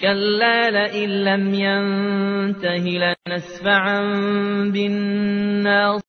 كلا لئن لم ينته لنسفعا بالناصية